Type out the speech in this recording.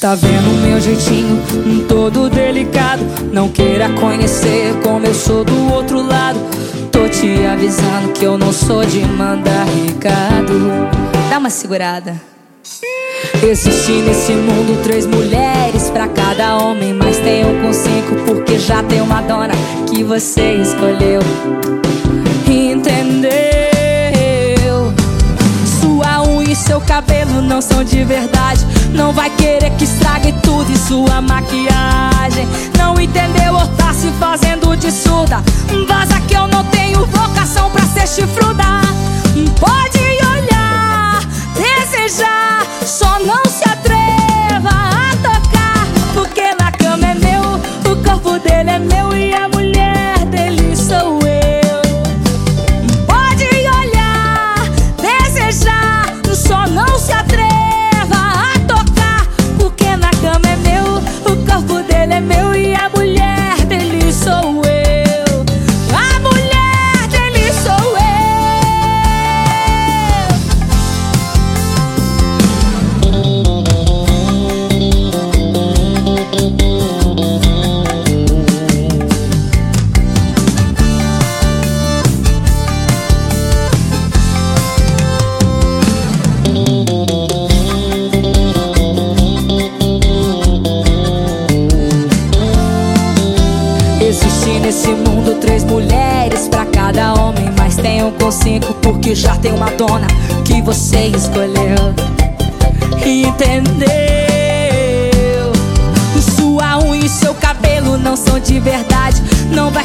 Tá vendo meu jeitinho, todo delicado. Não queira conhecer como eu sou do outro lado. Tô te avisando que eu não sou de mandar recado. Dá uma segurada. Existe nesse mundo três mulheres. Pra cada homem Mas tem um com cinco. Porque já tem uma dona que você escolheu não são de verdade. Não vai querer que estrague tudo e sua maquiagem. Não entendeu ou tá se fazendo de surda. Vaza que eu não tenho vocação pra ser chifruda Ele é meu nesse mundo três mulheres pra cada homem Mas um com cinco porque já tem uma dona que você escolheu Entendeu? Sua unha e seu cabelo não são de verdade Não vai